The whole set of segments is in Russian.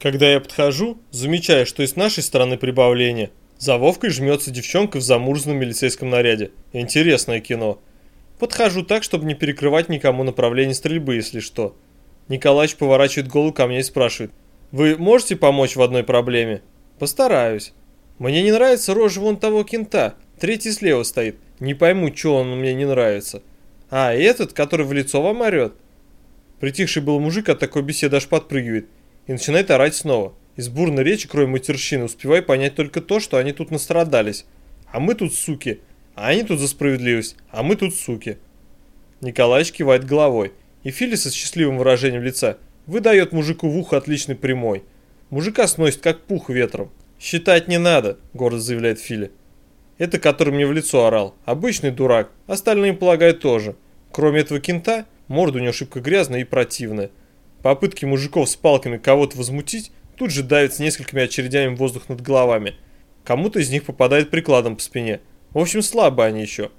Когда я подхожу, замечаю, что и с нашей стороны прибавление. За Вовкой жмется девчонка в замурзанном милицейском наряде. Интересное кино. Подхожу так, чтобы не перекрывать никому направление стрельбы, если что. Николаевич поворачивает голову ко мне и спрашивает. «Вы можете помочь в одной проблеме?» «Постараюсь». «Мне не нравится рожа вон того кента. Третий слева стоит. Не пойму, что он мне не нравится». «А, этот, который в лицо вам орет?» Притихший был мужик от такой беседы аж подпрыгивает и начинает орать снова. Из бурной речи, кроме матерщины, успевай понять только то, что они тут настрадались. А мы тут суки. А они тут за справедливость. А мы тут суки. Николаевич кивает головой. И Филис с счастливым выражением лица выдает мужику в ухо отличный прямой. Мужика сносит как пух ветром. «Считать не надо», — гордо заявляет Фили. «Это который мне в лицо орал. Обычный дурак. Остальные, полагаю, тоже. Кроме этого кента, морда у него шибко грязная и противная. Попытки мужиков с палками кого-то возмутить тут же давится несколькими очередями воздух над головами. Кому-то из них попадает прикладом по спине. В общем, слабо они еще.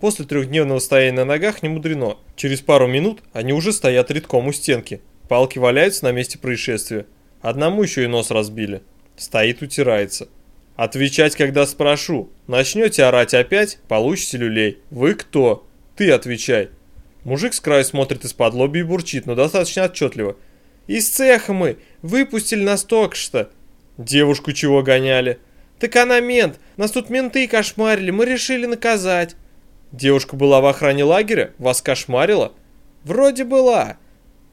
После трехдневного стояния на ногах не мудрено. Через пару минут они уже стоят редком у стенки. Палки валяются на месте происшествия. Одному еще и нос разбили. Стоит, утирается. Отвечать, когда спрошу. Начнете орать опять, получите люлей. Вы кто? Ты отвечай. Мужик с краю смотрит из-под лоби и бурчит, но достаточно отчетливо. «Из цеха мы! Выпустили нас только что!» «Девушку чего гоняли?» «Так она мент! Нас тут менты кошмарили, мы решили наказать!» «Девушка была в охране лагеря? Вас кошмарила?» «Вроде была!»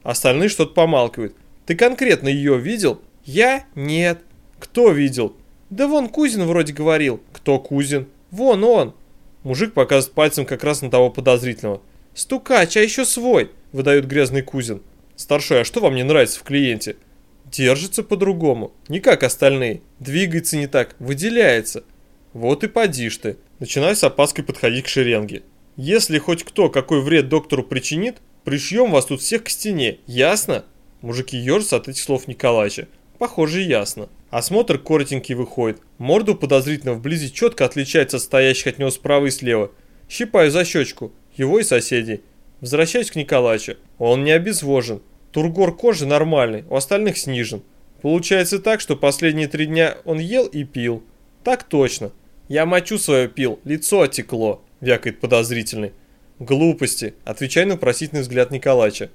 Остальные что-то помалкивают. «Ты конкретно ее видел?» «Я? Нет!» «Кто видел?» «Да вон Кузин вроде говорил». «Кто Кузин?» «Вон он!» Мужик показывает пальцем как раз на того подозрительного. «Стукач, а еще свой!» – выдает грязный Кузин. «Старшой, а что вам не нравится в клиенте?» «Держится по-другому, не как остальные, двигается не так, выделяется». «Вот и подишь ты!» Начинаю с опаской подходить к шеренге. «Если хоть кто какой вред доктору причинит, пришьем вас тут всех к стене, ясно?» Мужики ежатся от этих слов Николаевича. Похоже, ясно. Осмотр коротенький выходит. Морду подозрительно вблизи четко отличается от стоящих от него справа и слева. Щипаю за щечку его и соседей. Возвращаюсь к Николаевичу. Он не обезвожен. Тургор кожи нормальный, у остальных снижен. Получается так, что последние три дня он ел и пил. Так точно. Я мочу свою пил, лицо отекло, вякает подозрительный. Глупости, отвечай на просительный взгляд Николаевича.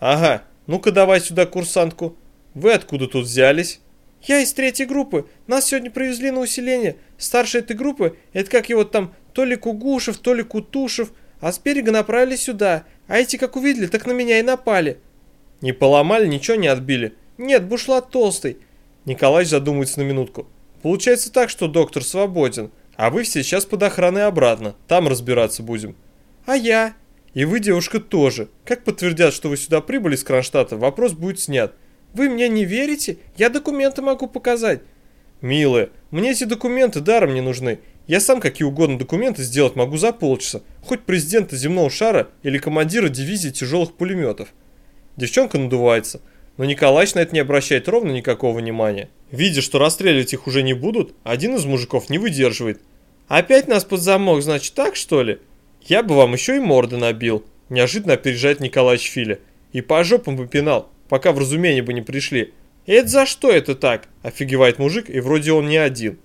Ага, ну-ка давай сюда курсантку. Вы откуда тут взялись? Я из третьей группы. Нас сегодня привезли на усиление. Старший этой группы, это как его там, то ли Кугушев, то ли Кутушев, а с берега направили сюда, а эти как увидели, так на меня и напали. Не поломали, ничего не отбили. Нет, бушлат толстый. Николай задумывается на минутку. Получается так, что доктор свободен, а вы все сейчас под охраной обратно, там разбираться будем. А я? И вы, девушка, тоже. Как подтвердят, что вы сюда прибыли с Кронштадта, вопрос будет снят. Вы мне не верите? Я документы могу показать. Милая, мне эти документы даром не нужны. Я сам какие угодно документы сделать могу за полчаса, хоть президента земного шара или командира дивизии тяжелых пулеметов. Девчонка надувается, но Николаевич на это не обращает ровно никакого внимания. Видя, что расстреливать их уже не будут, один из мужиков не выдерживает. «Опять нас под замок, значит, так что ли? Я бы вам еще и морды набил», неожиданно опережает Николаевич Филя. «И по жопам бы пинал, пока в разумение бы не пришли». «Это за что это так?» – офигевает мужик, и вроде он не один.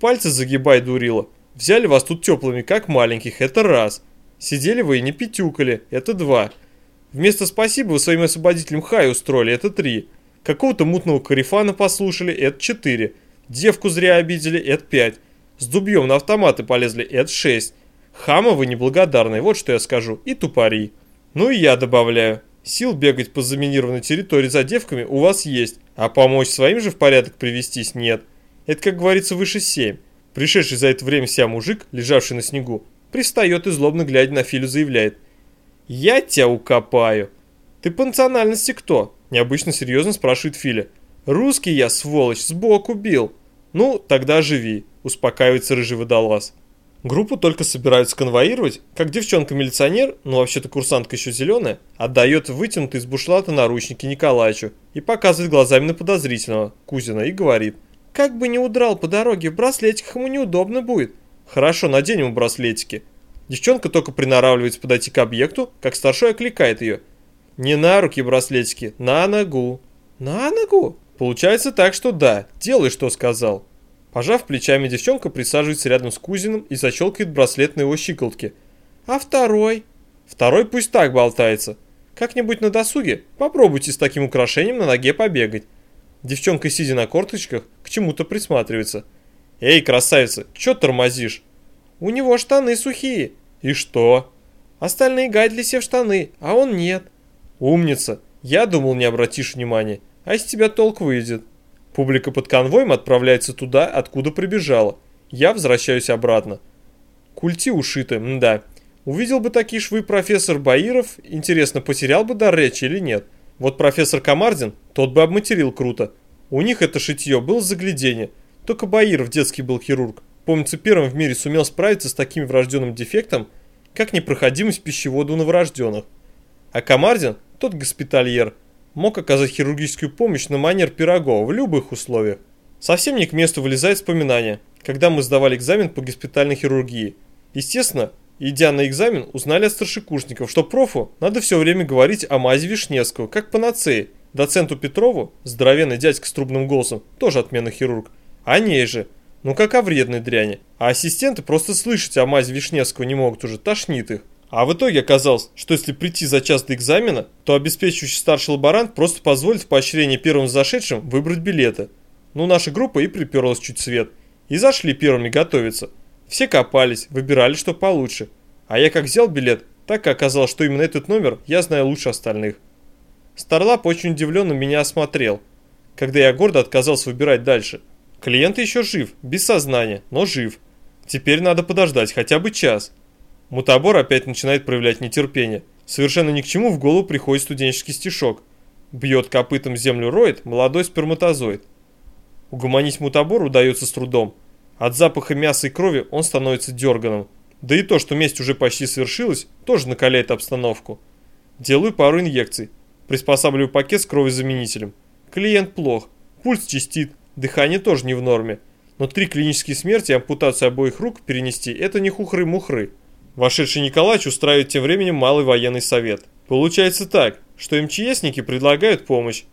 Пальцы загибай, дурила. Взяли вас тут теплыми, как маленьких, это раз. Сидели вы и не пятюкали, это два. Вместо спасибо вы своим освободителям хай устроили, это три. Какого-то мутного карифана послушали, это четыре. Девку зря обидели, это пять. С дубьем на автоматы полезли, это шесть. Хама вы неблагодарные, вот что я скажу, и тупари. Ну и я добавляю. Сил бегать по заминированной территории за девками у вас есть, а помочь своим же в порядок привестись нет. Это, как говорится, выше 7. Пришедший за это время ся мужик, лежавший на снегу, пристает и злобно глядя на Филю заявляет. «Я тебя укопаю!» «Ты по национальности кто?» Необычно серьезно спрашивает Филя. «Русский я, сволочь, сбоку бил!» «Ну, тогда живи», успокаивается рыжий водолаз. Группу только собираются конвоировать, как девчонка-милиционер, ну вообще-то курсантка еще зеленая, отдает вытянутый из бушлата наручники Николаевичу и показывает глазами на подозрительного, Кузина, и говорит. Как бы не удрал по дороге, в браслетиках ему неудобно будет. Хорошо, наденем ему браслетики. Девчонка только приноравливается подойти к объекту, как старшой окликает ее. Не на руки браслетики, на ногу. На ногу? Получается так, что да, делай, что сказал. Пожав плечами, девчонка присаживается рядом с кузином и защелкает браслет на его щиколотке. А второй? Второй пусть так болтается. Как-нибудь на досуге попробуйте с таким украшением на ноге побегать. Девчонка, сидя на корточках, к чему-то присматривается. «Эй, красавица, чё тормозишь?» «У него штаны сухие». «И что?» «Остальные гайдли себе в штаны, а он нет». «Умница. Я думал, не обратишь внимания. А из тебя толк выйдет». Публика под конвоем отправляется туда, откуда прибежала. Я возвращаюсь обратно. Культи ушиты, да. Увидел бы такие швы профессор Баиров, интересно, потерял бы дар речи или нет. Вот профессор Комардин, тот бы обматерил круто. У них это шитье было заглядение. Только Баиров детский был хирург. Помнится, первым в мире сумел справиться с таким врожденным дефектом, как непроходимость пищевода у новорожденных. А Комардин, тот госпитальер, мог оказать хирургическую помощь на манер Пирогова в любых условиях. Совсем не к месту вылезает вспоминание, когда мы сдавали экзамен по госпитальной хирургии. Естественно, идя на экзамен, узнали от старшекурсников, что профу надо все время говорить о мазе Вишневского, как панацеи. Доценту Петрову, здоровенный дядька с трубным голосом, тоже отменный хирург, о ней же, ну как о вредной дряни. А ассистенты просто слышать о мазе Вишневского не могут уже, тошнит их. А в итоге оказалось, что если прийти за час до экзамена, то обеспечивающий старший лаборант просто позволит в поощрение первым зашедшим выбрать билеты. Ну, наша группа и приперлась чуть свет. И зашли первыми готовиться. Все копались, выбирали, что получше. А я как взял билет, так и оказалось, что именно этот номер я знаю лучше остальных. Старлап очень удивленно меня осмотрел, когда я гордо отказался выбирать дальше. Клиент еще жив, без сознания, но жив. Теперь надо подождать хотя бы час. Мутабор опять начинает проявлять нетерпение. Совершенно ни к чему в голову приходит студенческий стишок. Бьет копытом землю роет молодой сперматозоид. Угомонить мутабор удается с трудом. От запаха мяса и крови он становится дерганым. Да и то, что месть уже почти совершилась, тоже накаляет обстановку. Делаю пару инъекций. Приспосабливаю пакет с кровозаменителем. Клиент плох. Пульс чистит. Дыхание тоже не в норме. Но три клинические смерти и ампутацию обоих рук перенести – это не хухры-мухры. Вошедший Николаевич устраивает тем временем малый военный совет. Получается так, что МЧСники предлагают помощь.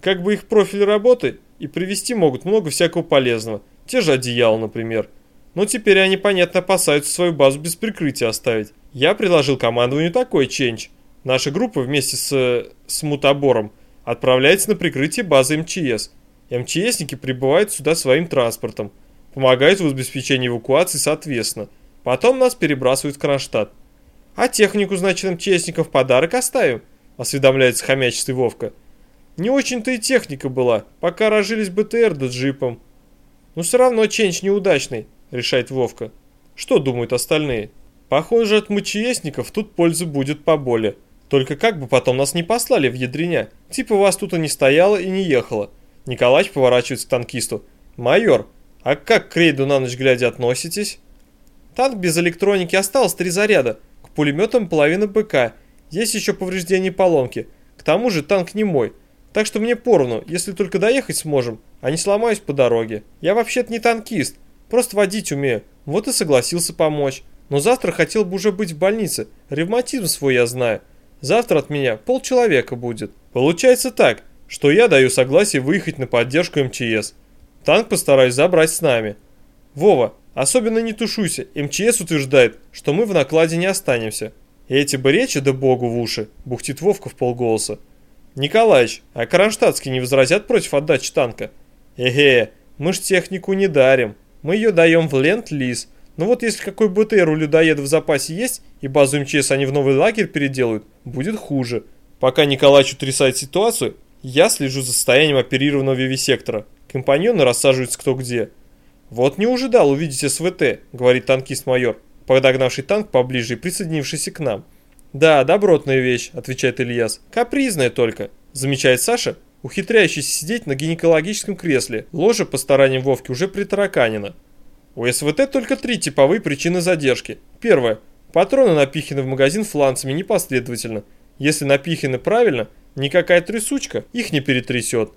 Как бы их профиль работы и привести могут много всякого полезного. Те же одеяла, например. Но теперь они, понятно, опасаются свою базу без прикрытия оставить. Я предложил командованию такой ченч. Наша группа вместе с, с мутабором отправляется на прикрытие базы МЧС. МЧСники прибывают сюда своим транспортом. Помогают в обеспечении эвакуации соответственно. Потом нас перебрасывают в Кронштадт. А технику, значит, МЧСникам в подарок оставим? Осведомляется хомячистый Вовка. Не очень-то и техника была, пока разжились БТР да джипом. Но все равно ченч неудачный, решает Вовка. Что думают остальные? Похоже, от МЧСников тут пользы будет поболее. Только как бы потом нас не послали в ядреня. Типа вас тут и не стояло и не ехало. Николач поворачивается к танкисту. Майор, а как к рейду на ночь глядя относитесь? Танк без электроники осталось три заряда. К пулеметам половина БК. Есть еще повреждения и поломки. К тому же танк не мой. Так что мне поровну, если только доехать сможем, а не сломаюсь по дороге. Я вообще-то не танкист, просто водить умею. Вот и согласился помочь. Но завтра хотел бы уже быть в больнице. Ревматизм свой я знаю. Завтра от меня полчеловека будет. Получается так, что я даю согласие выехать на поддержку МЧС. Танк постараюсь забрать с нами. Вова, Особенно не тушуйся, МЧС утверждает, что мы в накладе не останемся. И эти бы речи да богу в уши, бухтит Вовка в полголоса. Николаич, а Кронштадтские не возразят против отдачи танка? Эге, мы ж технику не дарим. Мы ее даем в ленд-лиз. Но вот если какой БТР у людоеда в запасе есть, и базу МЧС они в новый лагерь переделают, будет хуже. Пока Николаич утрясает ситуацию, я слежу за состоянием оперированного вивисектора. Компаньоны рассаживаются кто где. «Вот не ожидал увидеть СВТ», — говорит танкист-майор, подогнавший танк поближе и присоединившийся к нам. «Да, добротная вещь», — отвечает Ильяс. «Капризная только», — замечает Саша, ухитряющийся сидеть на гинекологическом кресле. Ложа по стараниям Вовки уже притараканена. У СВТ только три типовые причины задержки. Первое. Патроны напиханы в магазин фланцами непоследовательно. Если напиханы правильно, никакая трясучка их не перетрясет.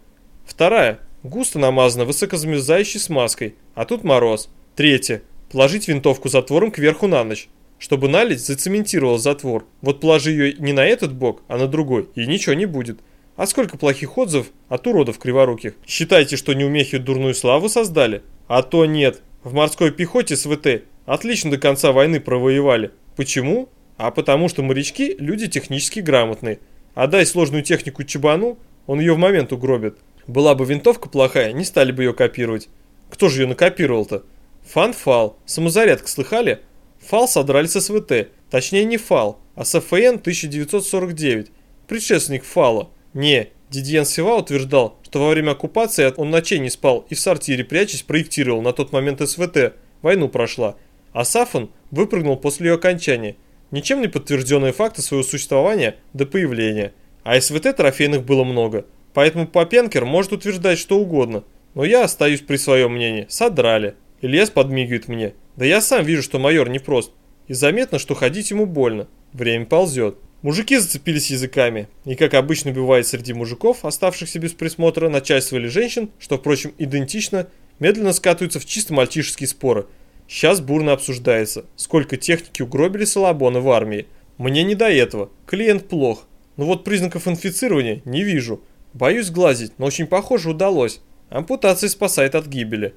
Вторая. Густо намазано высокозамерзающей смазкой, а тут мороз. Третье. Положить винтовку затвором кверху на ночь. Чтобы налить зацементировал затвор. Вот положи ее не на этот бок, а на другой, и ничего не будет. А сколько плохих отзывов от уродов криворуких? Считаете, что неумехи дурную славу создали? А то нет. В морской пехоте СВТ отлично до конца войны провоевали. Почему? А потому что морячки – люди технически грамотные. А дай сложную технику чебану, он ее в момент угробит. Была бы винтовка плохая, не стали бы ее копировать. Кто же ее накопировал-то? Фан-фал. Самозарядка слыхали? Фал содрали с СВТ. Точнее не фал, а с ФН 1949. Предшественник фала. Не, Дидьен Сева утверждал, что во время оккупации он ночей не спал и в сортире прячась проектировал на тот момент СВТ. Войну прошла. А Сафон выпрыгнул после ее окончания. Ничем не подтвержденные факты своего существования до появления. А СВТ трофейных было много. Поэтому Попенкер может утверждать что угодно. Но я остаюсь при своем мнении. Содрали. Ильяс подмигивает мне. Да я сам вижу, что майор непрост. И заметно, что ходить ему больно. Время ползет. Мужики зацепились языками, и как обычно бывает среди мужиков, оставшихся без присмотра, начальства или женщин, что, впрочем, идентично, медленно скатываются в чисто мальчишеские споры. Сейчас бурно обсуждается, сколько техники угробили Салабона в армии. Мне не до этого, клиент плох. Но вот признаков инфицирования не вижу. Боюсь глазить, но очень похоже удалось. Ампутация спасает от гибели.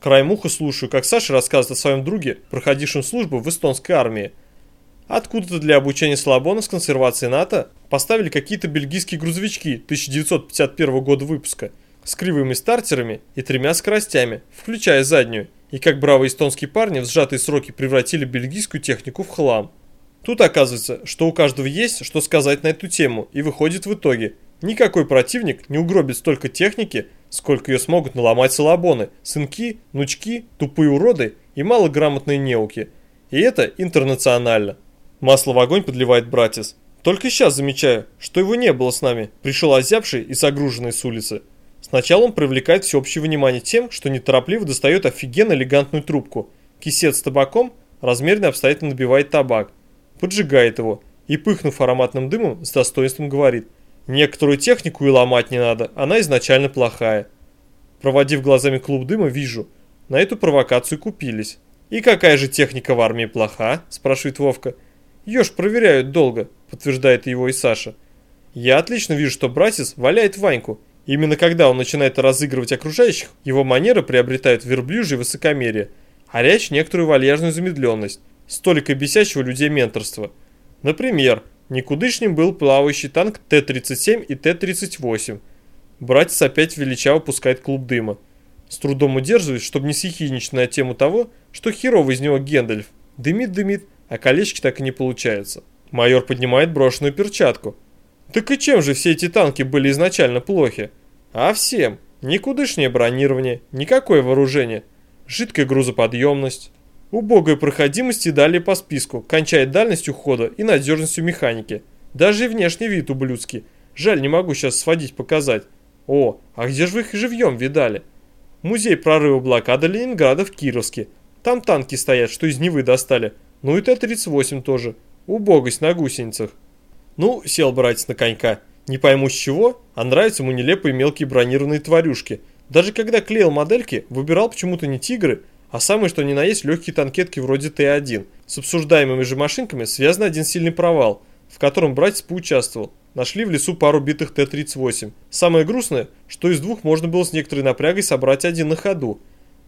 Краем уха слушаю, как Саша рассказывает о своем друге, проходившем службу в эстонской армии. Откуда-то для обучения Слабона с консервацией НАТО поставили какие-то бельгийские грузовички 1951 года выпуска с кривыми стартерами и тремя скоростями, включая заднюю, и как бравые эстонские парни в сжатые сроки превратили бельгийскую технику в хлам. Тут оказывается, что у каждого есть, что сказать на эту тему, и выходит в итоге, никакой противник не угробит столько техники, сколько ее смогут наломать салабоны, сынки, нучки, тупые уроды и малограмотные неуки. И это интернационально. Масло в огонь подливает братец. Только сейчас замечаю, что его не было с нами. Пришел озябший и загруженный с улицы. Сначала он привлекает всеобщее внимание тем, что неторопливо достает офигенно элегантную трубку. Кисет с табаком размеренно обстоятельно набивает табак. Поджигает его и, пыхнув ароматным дымом, с достоинством говорит. Некоторую технику и ломать не надо, она изначально плохая. Проводив глазами клуб дыма, вижу. На эту провокацию купились. «И какая же техника в армии плоха?» – спрашивает Вовка. Ёж проверяют долго, подтверждает его и Саша. Я отлично вижу, что братец валяет Ваньку. Именно когда он начинает разыгрывать окружающих, его манеры приобретают верблюжье высокомерие, а речь некоторую вальяжную замедленность, столько бесящего людей менторства. Например, никудышним был плавающий танк Т-37 и Т-38. Братец опять величаво пускает клуб дыма. С трудом удерживаясь, чтобы не съехиничать на тему того, что херово из него Гендальф. Дымит-дымит, а колечки так и не получается. Майор поднимает брошенную перчатку. Так и чем же все эти танки были изначально плохи? А всем. Никудышнее бронирование, никакое вооружение, жидкая грузоподъемность, убогая проходимость и далее по списку, кончает дальностью хода и надежностью механики. Даже и внешний вид ублюдский. Жаль, не могу сейчас сводить показать. О, а где же вы их живьем видали? Музей прорыва блокады Ленинграда в Кировске. Там танки стоят, что из Невы достали. Ну и Т-38 тоже. Убогость на гусеницах. Ну, сел братец на конька. Не пойму с чего, а нравятся ему нелепые мелкие бронированные тварюшки. Даже когда клеил модельки, выбирал почему-то не тигры, а самые что ни на есть легкие танкетки вроде Т-1. С обсуждаемыми же машинками связан один сильный провал, в котором братец поучаствовал. Нашли в лесу пару битых Т-38. Самое грустное, что из двух можно было с некоторой напрягой собрать один на ходу.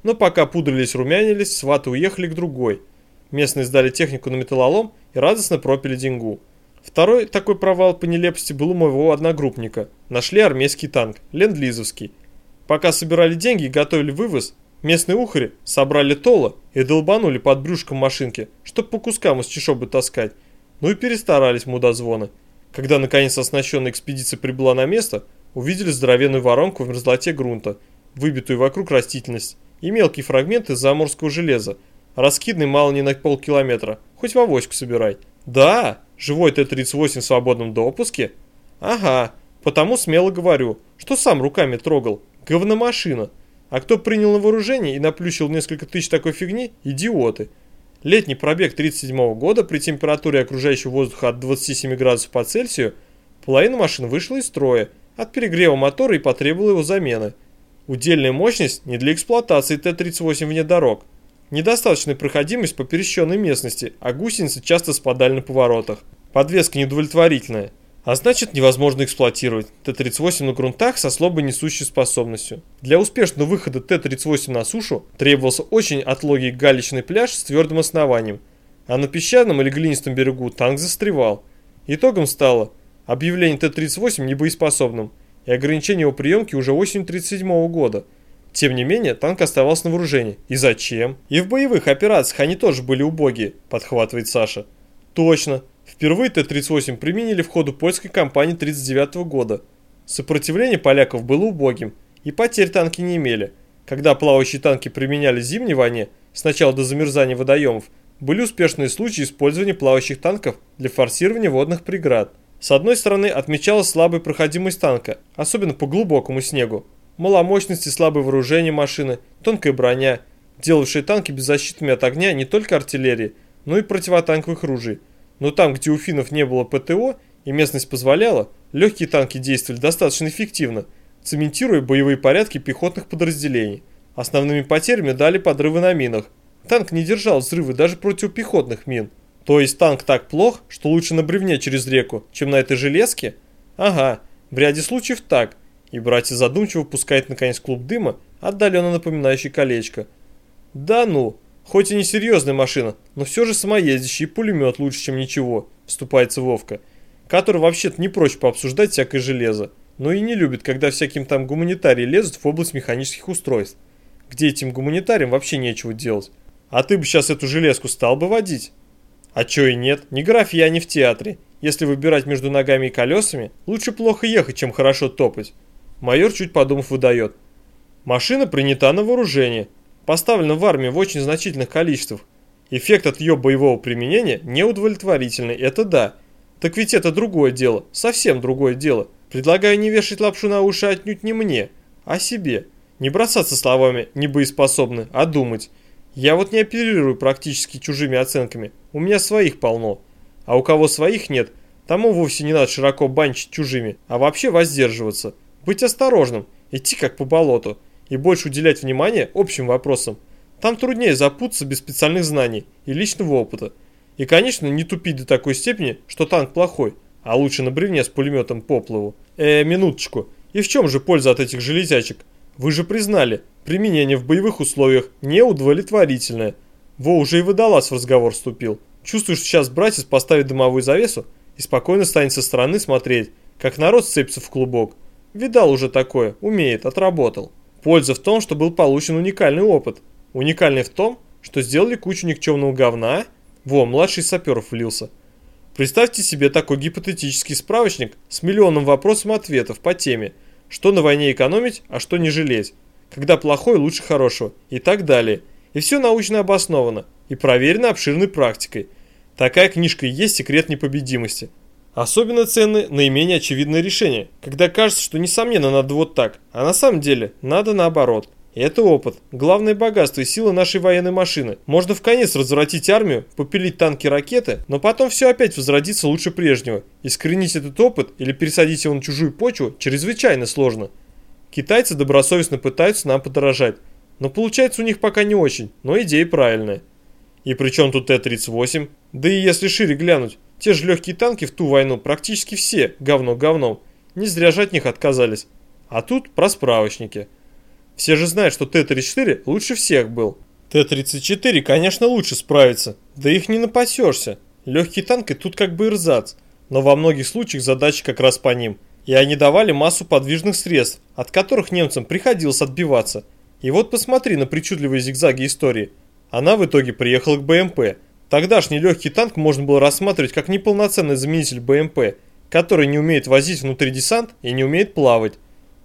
Но пока пудрились, румянились, сваты уехали к другой – Местные сдали технику на металлолом и радостно пропили деньгу. Второй такой провал по нелепости был у моего одногруппника. Нашли армейский танк, ленд-лизовский. Пока собирали деньги и готовили вывоз, местные ухари собрали тола и долбанули под брюшком машинки, чтоб по кускам из чешобы таскать. Ну и перестарались мудозвоны. Когда наконец оснащенная экспедиция прибыла на место, увидели здоровенную воронку в мерзлоте грунта, выбитую вокруг растительность, и мелкие фрагменты заморского железа, Раскидный мало не на полкилометра. Хоть в авоську собирай. Да, живой Т-38 в свободном допуске? Ага, потому смело говорю, что сам руками трогал. Говномашина. А кто принял на вооружение и наплющил несколько тысяч такой фигни – идиоты. Летний пробег 37 года при температуре окружающего воздуха от 27 градусов по Цельсию половина машин вышла из строя от перегрева мотора и потребовала его замены. Удельная мощность не для эксплуатации Т-38 вне дорог – Недостаточная проходимость по пересеченной местности, а гусеницы часто спадали на поворотах. Подвеска неудовлетворительная. А значит, невозможно эксплуатировать Т-38 на грунтах со слабой несущей способностью. Для успешного выхода Т-38 на сушу требовался очень отлогий галечный пляж с твердым основанием, а на песчаном или глинистом берегу танк застревал. Итогом стало объявление Т-38 небоеспособным и ограничение его приемки уже осенью 1937 года. Тем не менее, танк оставался на вооружении. И зачем? И в боевых операциях они тоже были убогие, подхватывает Саша. Точно. Впервые Т-38 применили в ходу польской кампании 1939 года. Сопротивление поляков было убогим, и потерь танки не имели. Когда плавающие танки применяли в зимней войне, сначала до замерзания водоемов, были успешные случаи использования плавающих танков для форсирования водных преград. С одной стороны отмечалась слабая проходимость танка, особенно по глубокому снегу. Маломощность и слабое вооружение машины, тонкая броня, делавшие танки беззащитными от огня не только артиллерии, но и противотанковых ружей. Но там, где у финнов не было ПТО и местность позволяла, легкие танки действовали достаточно эффективно, цементируя боевые порядки пехотных подразделений. Основными потерями дали подрывы на минах. Танк не держал взрывы даже противопехотных мин. То есть танк так плох, что лучше на бревне через реку, чем на этой железке? Ага, в ряде случаев так. И братья задумчиво пускает наконец клуб дыма, отдаленно напоминающий колечко. Да ну, Хоть и не серьезная машина, но все же самоездящий и пулемет лучше, чем ничего, вступается Вовка, который вообще-то не прочь пообсуждать всякое железо, но и не любит, когда всяким там гуманитарии лезут в область механических устройств, где этим гуманитариям вообще нечего делать. А ты бы сейчас эту железку стал бы водить? А чё и нет, не граф я не в театре. Если выбирать между ногами и колесами, лучше плохо ехать, чем хорошо топать. Майор, чуть подумав, выдает. Машина принята на вооружение, поставлена в армии в очень значительных количествах. Эффект от ее боевого применения неудовлетворительный, это да. Так ведь это другое дело, совсем другое дело. Предлагаю не вешать лапшу на уши отнюдь не мне, а себе. Не бросаться словами «не боеспособны», а думать. Я вот не оперирую практически чужими оценками, у меня своих полно. А у кого своих нет, тому вовсе не надо широко банчить чужими, а вообще воздерживаться. Быть осторожным, идти как по болоту и больше уделять внимание общим вопросам. Там труднее запутаться без специальных знаний и личного опыта. И, конечно, не тупить до такой степени, что танк плохой, а лучше на бревне с пулеметом поплыву. Э, минуточку. И в чем же польза от этих железячек? Вы же признали, применение в боевых условиях неудовлетворительное. Во уже и водолаз в разговор вступил. Чувствуешь, сейчас братец поставит дымовую завесу и спокойно станет со стороны смотреть, как народ сцепится в клубок. Видал уже такое, умеет, отработал. Польза в том, что был получен уникальный опыт. Уникальный в том, что сделали кучу никчемного говна. Во, младший саперов влился. Представьте себе такой гипотетический справочник с миллионом вопросов и ответов по теме, что на войне экономить, а что не жалеть, когда плохой лучше хорошего и так далее. И все научно обосновано и проверено обширной практикой. Такая книжка и есть секрет непобедимости. Особенно ценны наименее очевидные решения, когда кажется, что несомненно надо вот так, а на самом деле надо наоборот. И это опыт, главное богатство и сила нашей военной машины. Можно в конец развратить армию, попилить танки ракеты, но потом все опять возродится лучше прежнего. Искоренить этот опыт или пересадить его на чужую почву чрезвычайно сложно. Китайцы добросовестно пытаются нам подорожать, но получается у них пока не очень, но идея правильная. И при чем тут Т-38? Да и если шире глянуть, те же легкие танки в ту войну практически все говно говном. Не зря же от них отказались. А тут про справочники. Все же знают, что Т-34 лучше всех был. Т-34, конечно, лучше справится. Да их не напасешься. Легкие танки тут как бы ирзац. Но во многих случаях задача как раз по ним. И они давали массу подвижных средств, от которых немцам приходилось отбиваться. И вот посмотри на причудливые зигзаги истории. Она в итоге приехала к БМП – Тогдашний легкий танк можно было рассматривать как неполноценный заменитель БМП, который не умеет возить внутри десант и не умеет плавать.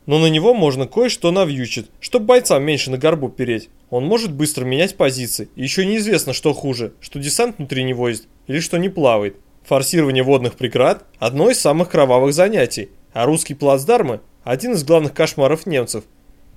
Но на него можно кое-что навьючить, чтобы бойцам меньше на горбу переть. Он может быстро менять позиции, и еще неизвестно, что хуже, что десант внутри него есть или что не плавает. Форсирование водных преград – одно из самых кровавых занятий, а русские плацдармы – один из главных кошмаров немцев.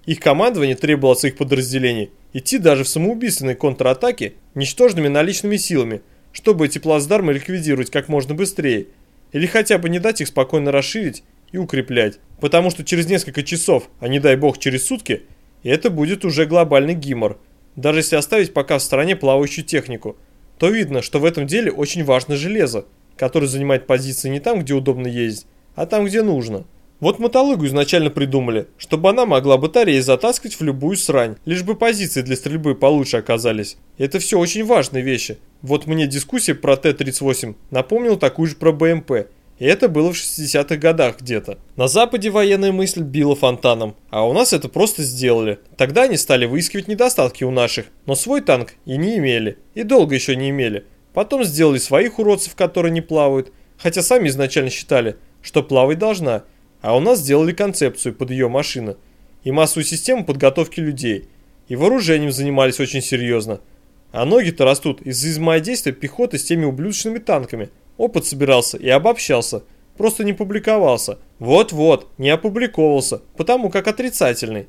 Их командование требовало от своих подразделений идти даже в самоубийственной контратаке ничтожными наличными силами, чтобы эти плацдармы ликвидировать как можно быстрее, или хотя бы не дать их спокойно расширить и укреплять, потому что через несколько часов, а не дай бог через сутки, это будет уже глобальный гимор. Даже если оставить пока в стороне плавающую технику, то видно, что в этом деле очень важно железо, которое занимает позиции не там, где удобно ездить, а там, где нужно. Вот мотолыгу изначально придумали, чтобы она могла батареи затаскивать в любую срань, лишь бы позиции для стрельбы получше оказались. Это все очень важные вещи. Вот мне дискуссия про Т-38 напомнила такую же про БМП. И это было в 60-х годах где-то. На Западе военная мысль била фонтаном, а у нас это просто сделали. Тогда они стали выискивать недостатки у наших, но свой танк и не имели, и долго еще не имели. Потом сделали своих уродцев, которые не плавают, хотя сами изначально считали, что плавать должна – а у нас сделали концепцию под ее машину и массовую систему подготовки людей. И вооружением занимались очень серьезно. А ноги-то растут из-за взаимодействия пехоты с теми ублюдочными танками. Опыт собирался и обобщался, просто не публиковался. Вот-вот, не опубликовался, потому как отрицательный.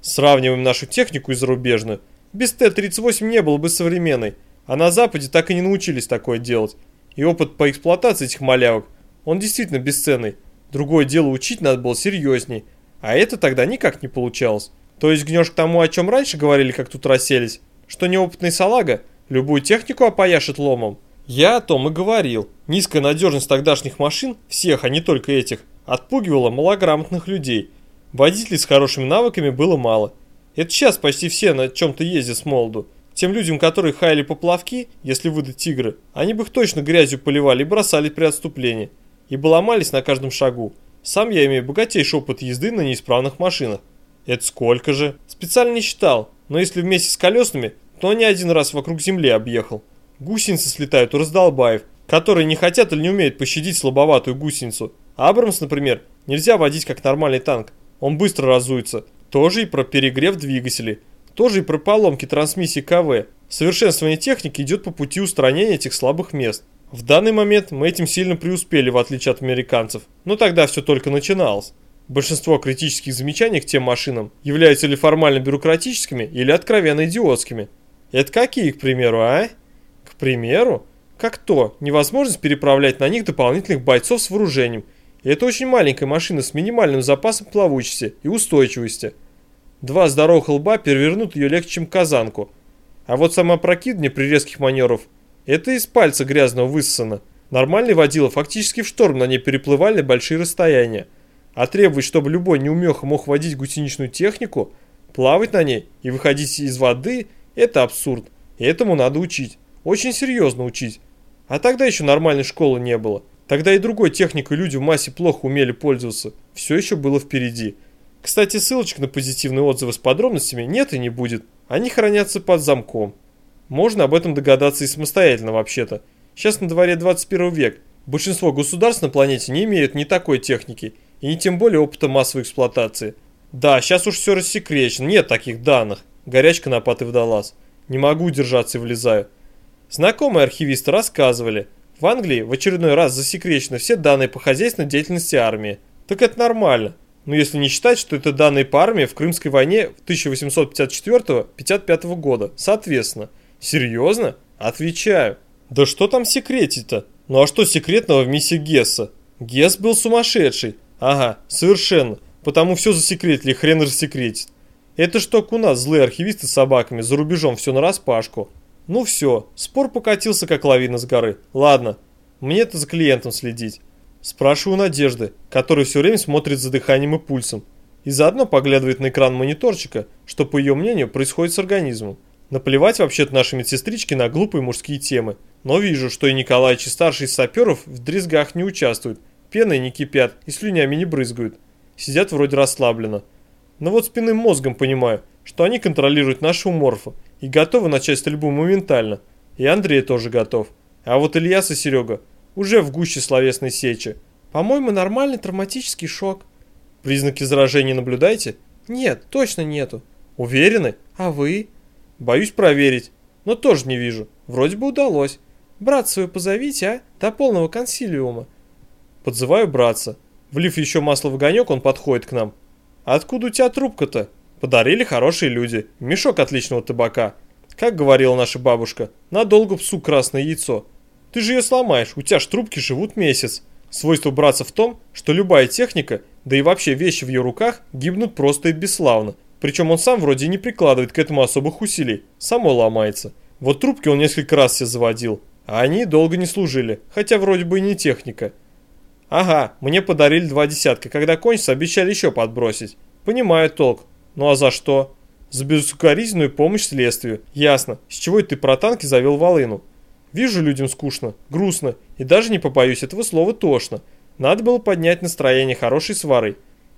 Сравниваем нашу технику и зарубежную. Без Т-38 не было бы современной, а на Западе так и не научились такое делать. И опыт по эксплуатации этих малявок, он действительно бесценный. Другое дело, учить надо было серьезней. А это тогда никак не получалось. То есть гнешь к тому, о чем раньше говорили, как тут расселись, что неопытный салага любую технику опояшет ломом. Я о том и говорил. Низкая надежность тогдашних машин, всех, а не только этих, отпугивала малограмотных людей. Водителей с хорошими навыками было мало. Это сейчас почти все на чем-то ездят с молоду. Тем людям, которые хаяли поплавки, если выдать тигры, они бы их точно грязью поливали и бросали при отступлении ибо ломались на каждом шагу. Сам я имею богатейший опыт езды на неисправных машинах. Это сколько же? Специально не считал, но если вместе с колесными, то не один раз вокруг земли объехал. Гусеницы слетают у раздолбаев, которые не хотят или не умеют пощадить слабоватую гусеницу. Абрамс, например, нельзя водить как нормальный танк. Он быстро разуется. Тоже и про перегрев двигателей. Тоже и про поломки трансмиссии КВ. Совершенствование техники идет по пути устранения этих слабых мест. В данный момент мы этим сильно преуспели, в отличие от американцев, но тогда все только начиналось. Большинство критических замечаний к тем машинам являются ли формально бюрократическими или откровенно идиотскими. Это какие, к примеру, а? К примеру? Как то, невозможность переправлять на них дополнительных бойцов с вооружением. И это очень маленькая машина с минимальным запасом плавучести и устойчивости. Два здоровых лба перевернут ее легче, чем казанку. А вот самопрокидывание при резких маневрах это из пальца грязного высосано. Нормальный водила фактически в шторм на ней переплывали большие расстояния. А требовать, чтобы любой неумеха мог водить гусеничную технику, плавать на ней и выходить из воды – это абсурд. И этому надо учить. Очень серьезно учить. А тогда еще нормальной школы не было. Тогда и другой техникой люди в массе плохо умели пользоваться. Все еще было впереди. Кстати, ссылочек на позитивные отзывы с подробностями нет и не будет. Они хранятся под замком. Можно об этом догадаться и самостоятельно вообще-то. Сейчас на дворе 21 век. Большинство государств на планете не имеют ни такой техники, и не тем более опыта массовой эксплуатации. Да, сейчас уж все рассекречено, нет таких данных. Горячка на паты водолаз. Не могу держаться и влезаю. Знакомые архивисты рассказывали, в Англии в очередной раз засекречены все данные по хозяйственной деятельности армии. Так это нормально. Но если не считать, что это данные по армии в Крымской войне 1854-55 года, соответственно. Серьезно? Отвечаю. Да что там секретить-то? Ну а что секретного в миссии Гесса? Гесс был сумасшедший. Ага, совершенно. Потому все засекретили, хрен рассекретит. Это что у нас злые архивисты с собаками, за рубежом все нараспашку. Ну все, спор покатился как лавина с горы. Ладно, мне-то за клиентом следить. Спрашиваю Надежды, которая все время смотрит за дыханием и пульсом. И заодно поглядывает на экран мониторчика, что по ее мнению происходит с организмом. Наплевать вообще-то нашей медсестричке на глупые мужские темы. Но вижу, что и Николаевич и старший из саперов в дрезгах не участвуют, пеной не кипят и слюнями не брызгают. Сидят вроде расслабленно. Но вот спинным мозгом понимаю, что они контролируют нашего морфа и готовы начать стрельбу моментально. И Андрей тоже готов. А вот Ильяс и Серега уже в гуще словесной сечи. По-моему, нормальный травматический шок. Признаки заражения наблюдаете? Нет, точно нету. Уверены? А вы? Боюсь проверить, но тоже не вижу. Вроде бы удалось. Брат свою позовите, а? До полного консилиума. Подзываю братца. Влив еще масло в огонек, он подходит к нам. откуда у тебя трубка-то? Подарили хорошие люди. Мешок отличного табака. Как говорила наша бабушка, надолго псу красное яйцо. Ты же ее сломаешь, у тебя ж трубки живут месяц. Свойство братца в том, что любая техника, да и вообще вещи в ее руках, гибнут просто и бесславно. Причем он сам вроде не прикладывает к этому особых усилий, само ломается. Вот трубки он несколько раз себе заводил, а они долго не служили, хотя вроде бы и не техника. Ага, мне подарили два десятка, когда кончится, обещали еще подбросить. Понимаю толк. Ну а за что? За безукоризненную помощь следствию. Ясно. С чего это ты про танки завел волыну? Вижу, людям скучно, грустно и даже не побоюсь этого слова тошно. Надо было поднять настроение хорошей сварой.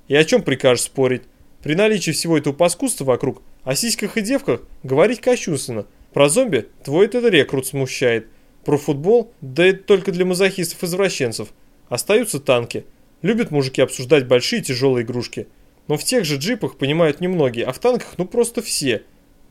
И о чем прикажешь спорить? При наличии всего этого паскудства вокруг, о сиськах и девках говорить кощунственно. Про зомби твой этот рекрут смущает. Про футбол, да это только для мазохистов-извращенцев. Остаются танки. Любят мужики обсуждать большие тяжелые игрушки. Но в тех же джипах понимают немногие, а в танках ну просто все.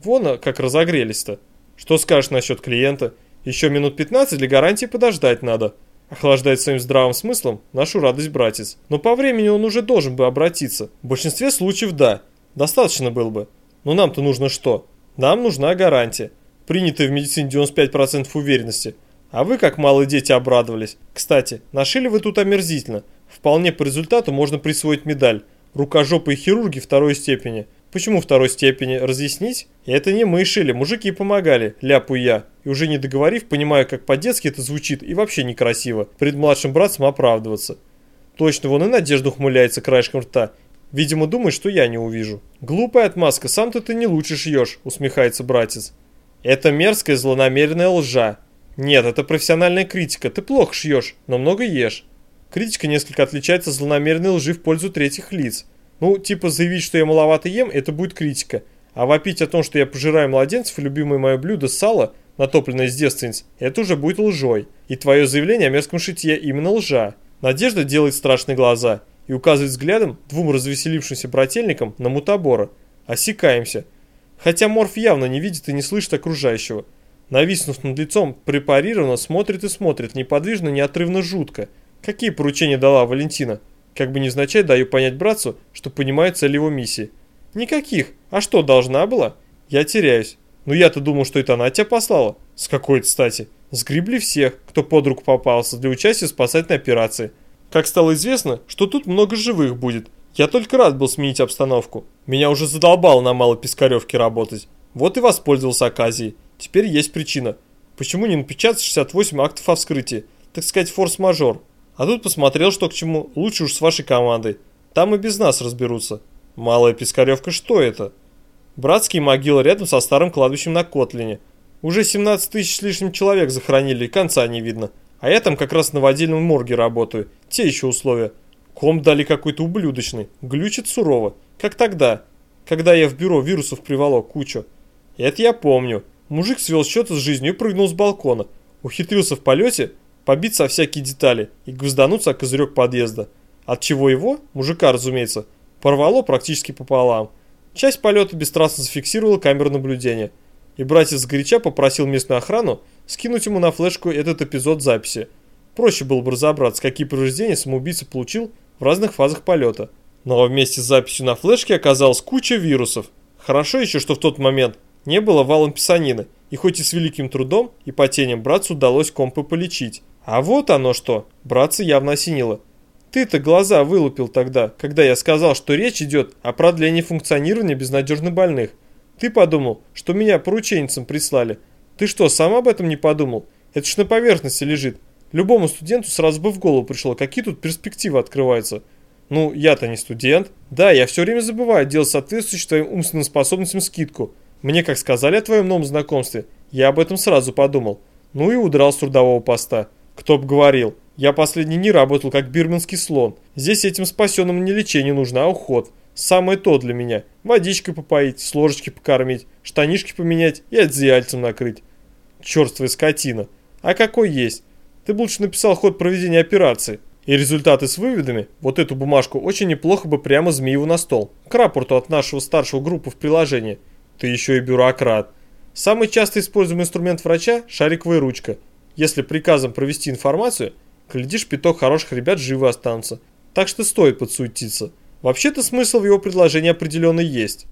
Вон а, как разогрелись-то. Что скажешь насчет клиента? Еще минут 15 для гарантии подождать надо. Охлаждает своим здравым смыслом нашу радость братец. Но по времени он уже должен бы обратиться. В большинстве случаев да. Достаточно было бы. Но нам-то нужно что? Нам нужна гарантия. Принятая в медицине 95% уверенности. А вы, как малые дети, обрадовались. Кстати, нашили вы тут омерзительно. Вполне по результату можно присвоить медаль. Рукожопые хирурги второй степени – Почему второй степени? Разъяснить? Это не мы шили, мужики помогали, ляпу я. И уже не договорив, понимаю, как по-детски это звучит и вообще некрасиво. Перед младшим братцем оправдываться. Точно, вон и Надежда ухмыляется краешком рта. Видимо, думает, что я не увижу. Глупая отмазка, сам-то ты не лучше шьешь, усмехается братец. Это мерзкая злонамеренная лжа. Нет, это профессиональная критика, ты плохо шьешь, но много ешь. Критика несколько отличается от злонамеренной лжи в пользу третьих лиц. Ну, типа заявить, что я маловато ем, это будет критика. А вопить о том, что я пожираю младенцев и любимое мое блюдо сало, натопленное с девственниц, это уже будет лжой. И твое заявление о мерзком шитье именно лжа. Надежда делает страшные глаза и указывает взглядом двум развеселившимся брательникам на мутабора. Осекаемся. Хотя Морф явно не видит и не слышит окружающего. Нависнув над лицом, препарированно смотрит и смотрит, неподвижно, неотрывно, жутко. Какие поручения дала Валентина? Как бы невзначай даю понять братцу, что понимаю цель его миссии. Никаких. А что, должна была? Я теряюсь. Ну я-то думал, что это она тебя послала. С какой-то стати. Сгребли всех, кто под руку попался для участия в спасательной операции. Как стало известно, что тут много живых будет. Я только рад был сменить обстановку. Меня уже задолбало на Малой Пискаревке работать. Вот и воспользовался оказией. Теперь есть причина. Почему не напечатать 68 актов о вскрытии? Так сказать, форс-мажор. А тут посмотрел, что к чему. Лучше уж с вашей командой. Там и без нас разберутся. Малая Пискаревка что это? Братские могилы рядом со старым кладбищем на Котлине. Уже 17 тысяч с лишним человек захоронили, конца не видно. А я там как раз на водильном морге работаю. Те еще условия. Ком дали какой-то ублюдочный. Глючит сурово. Как тогда, когда я в бюро вирусов приволок кучу. Это я помню. Мужик свел счеты с жизнью и прыгнул с балкона. Ухитрился в полете побиться о всякие детали и гвоздануться о козырек подъезда. От чего его, мужика разумеется, порвало практически пополам. Часть полета бесстрастно зафиксировала камеру наблюдения. И братец горяча попросил местную охрану скинуть ему на флешку этот эпизод записи. Проще было бы разобраться, какие повреждения самоубийца получил в разных фазах полета. Но вместе с записью на флешке оказалась куча вирусов. Хорошо еще, что в тот момент не было валом писанины, и хоть и с великим трудом и потением братцу удалось компы полечить. А вот оно что, братца явно осенило. Ты-то глаза вылупил тогда, когда я сказал, что речь идет о продлении функционирования безнадежно больных. Ты подумал, что меня порученницам прислали. Ты что, сам об этом не подумал? Это ж на поверхности лежит. Любому студенту сразу бы в голову пришло, какие тут перспективы открываются. Ну, я-то не студент. Да, я все время забываю делать соответствующую твоим умственным способностям скидку. Мне как сказали о твоем новом знакомстве, я об этом сразу подумал. Ну и удрал с трудового поста. Кто б говорил, я последние дни работал как бирманский слон. Здесь этим спасенным не лечение нужно, а уход. Самое то для меня. Водичкой попоить, с ложечки покормить, штанишки поменять и одеяльцем накрыть. Черствая скотина. А какой есть? Ты бы лучше написал ход проведения операции. И результаты с выводами, вот эту бумажку очень неплохо бы прямо Змееву на стол. К рапорту от нашего старшего группы в приложении. Ты еще и бюрократ. Самый часто используемый инструмент врача – шариковая ручка – если приказом провести информацию, глядишь, пяток хороших ребят живы останутся. Так что стоит подсуетиться. Вообще-то смысл в его предложении определенно есть.